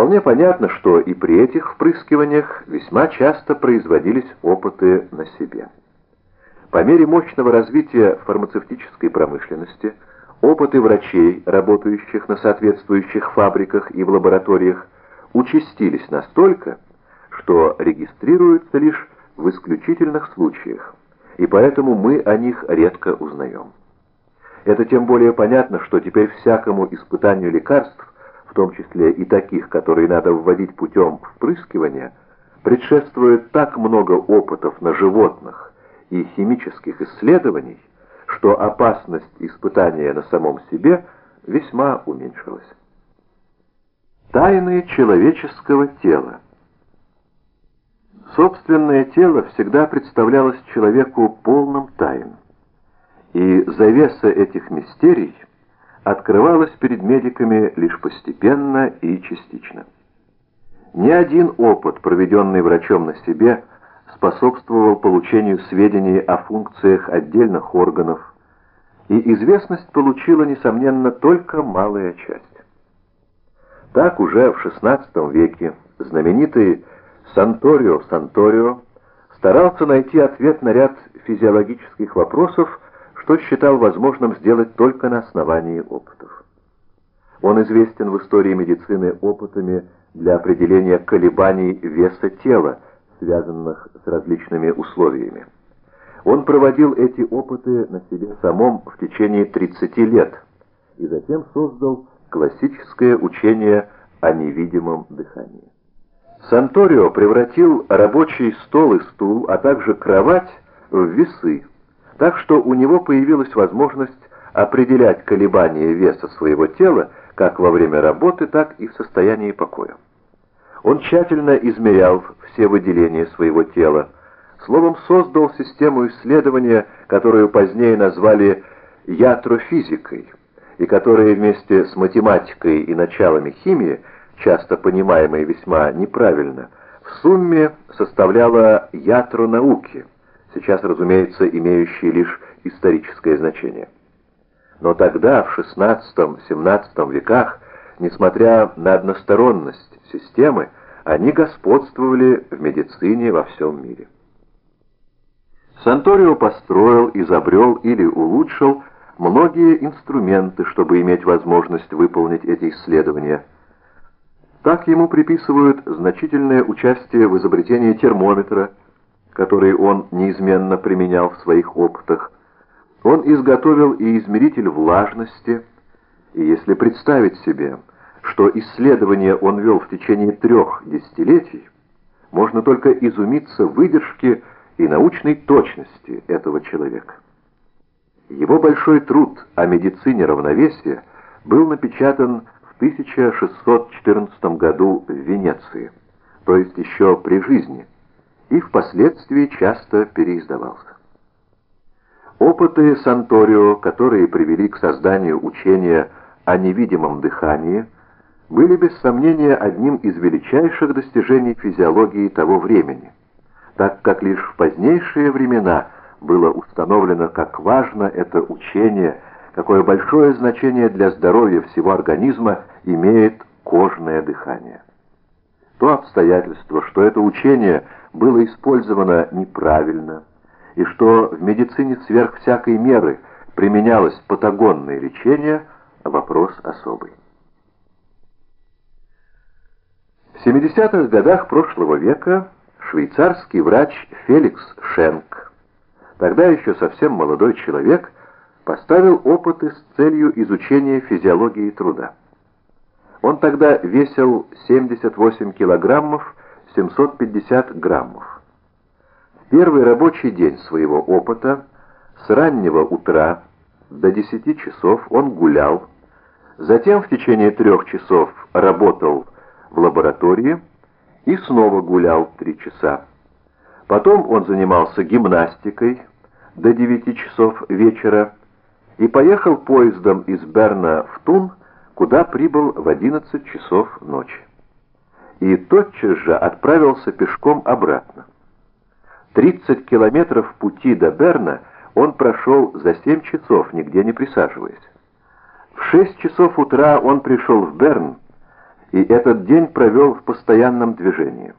Вполне понятно, что и при этих впрыскиваниях весьма часто производились опыты на себе. По мере мощного развития фармацевтической промышленности, опыты врачей, работающих на соответствующих фабриках и в лабораториях, участились настолько, что регистрируются лишь в исключительных случаях, и поэтому мы о них редко узнаем. Это тем более понятно, что теперь всякому испытанию лекарств, в том числе и таких, которые надо вводить путем впрыскивания, предшествует так много опытов на животных и химических исследований, что опасность испытания на самом себе весьма уменьшилась. Тайны человеческого тела Собственное тело всегда представлялось человеку полным тайн, и завеса этих мистерий открывалась перед медиками лишь постепенно и частично. Ни один опыт, проведенный врачом на себе, способствовал получению сведений о функциях отдельных органов, и известность получила, несомненно, только малая часть. Так уже в XVI веке знаменитый Санторио Санторио старался найти ответ на ряд физиологических вопросов, что считал возможным сделать только на основании опытов. Он известен в истории медицины опытами для определения колебаний веса тела, связанных с различными условиями. Он проводил эти опыты на себе самом в течение 30 лет и затем создал классическое учение о невидимом дыхании. Санторио превратил рабочий стол и стул, а также кровать в весы, так что у него появилась возможность определять колебания веса своего тела как во время работы, так и в состоянии покоя. Он тщательно измерял все выделения своего тела, словом создал систему исследования, которую позднее назвали ятрофизикой, и которая вместе с математикой и началами химии часто понимаемой весьма неправильно, в сумме составляла ядро науки, сейчас, разумеется, имеющие лишь историческое значение. Но тогда, в XVI-XVII веках, несмотря на односторонность системы, они господствовали в медицине во всем мире. Санторио построил, изобрел или улучшил многие инструменты, чтобы иметь возможность выполнить эти исследования – так ему приписывают значительное участие в изобретении термометра, который он неизменно применял в своих опытах. Он изготовил и измеритель влажности, и если представить себе, что исследование он вел в течение трех десятилетий, можно только изумиться выдержке и научной точности этого человека. Его большой труд о медицине равновесия был напечатан 1614 году в Венеции, то есть еще при жизни, и впоследствии часто переиздавался. Опыты Санторио, которые привели к созданию учения о невидимом дыхании, были без сомнения одним из величайших достижений физиологии того времени, так как лишь в позднейшие времена было установлено, как важно это учение – какое большое значение для здоровья всего организма имеет кожное дыхание. То обстоятельство, что это учение было использовано неправильно, и что в медицине сверх всякой меры применялось патагонное лечение, вопрос особый. В 70-х годах прошлого века швейцарский врач Феликс Шенк, тогда еще совсем молодой человек, поставил опыты с целью изучения физиологии труда. Он тогда весил 78 килограммов 750 граммов. В первый рабочий день своего опыта с раннего утра до 10 часов он гулял, затем в течение трех часов работал в лаборатории и снова гулял 3 часа. Потом он занимался гимнастикой до 9 часов вечера, и поехал поездом из Берна в Тун, куда прибыл в 11 часов ночи. И тотчас же отправился пешком обратно. 30 километров пути до Берна он прошел за 7 часов, нигде не присаживаясь. В 6 часов утра он пришел в Берн и этот день провел в постоянном движении.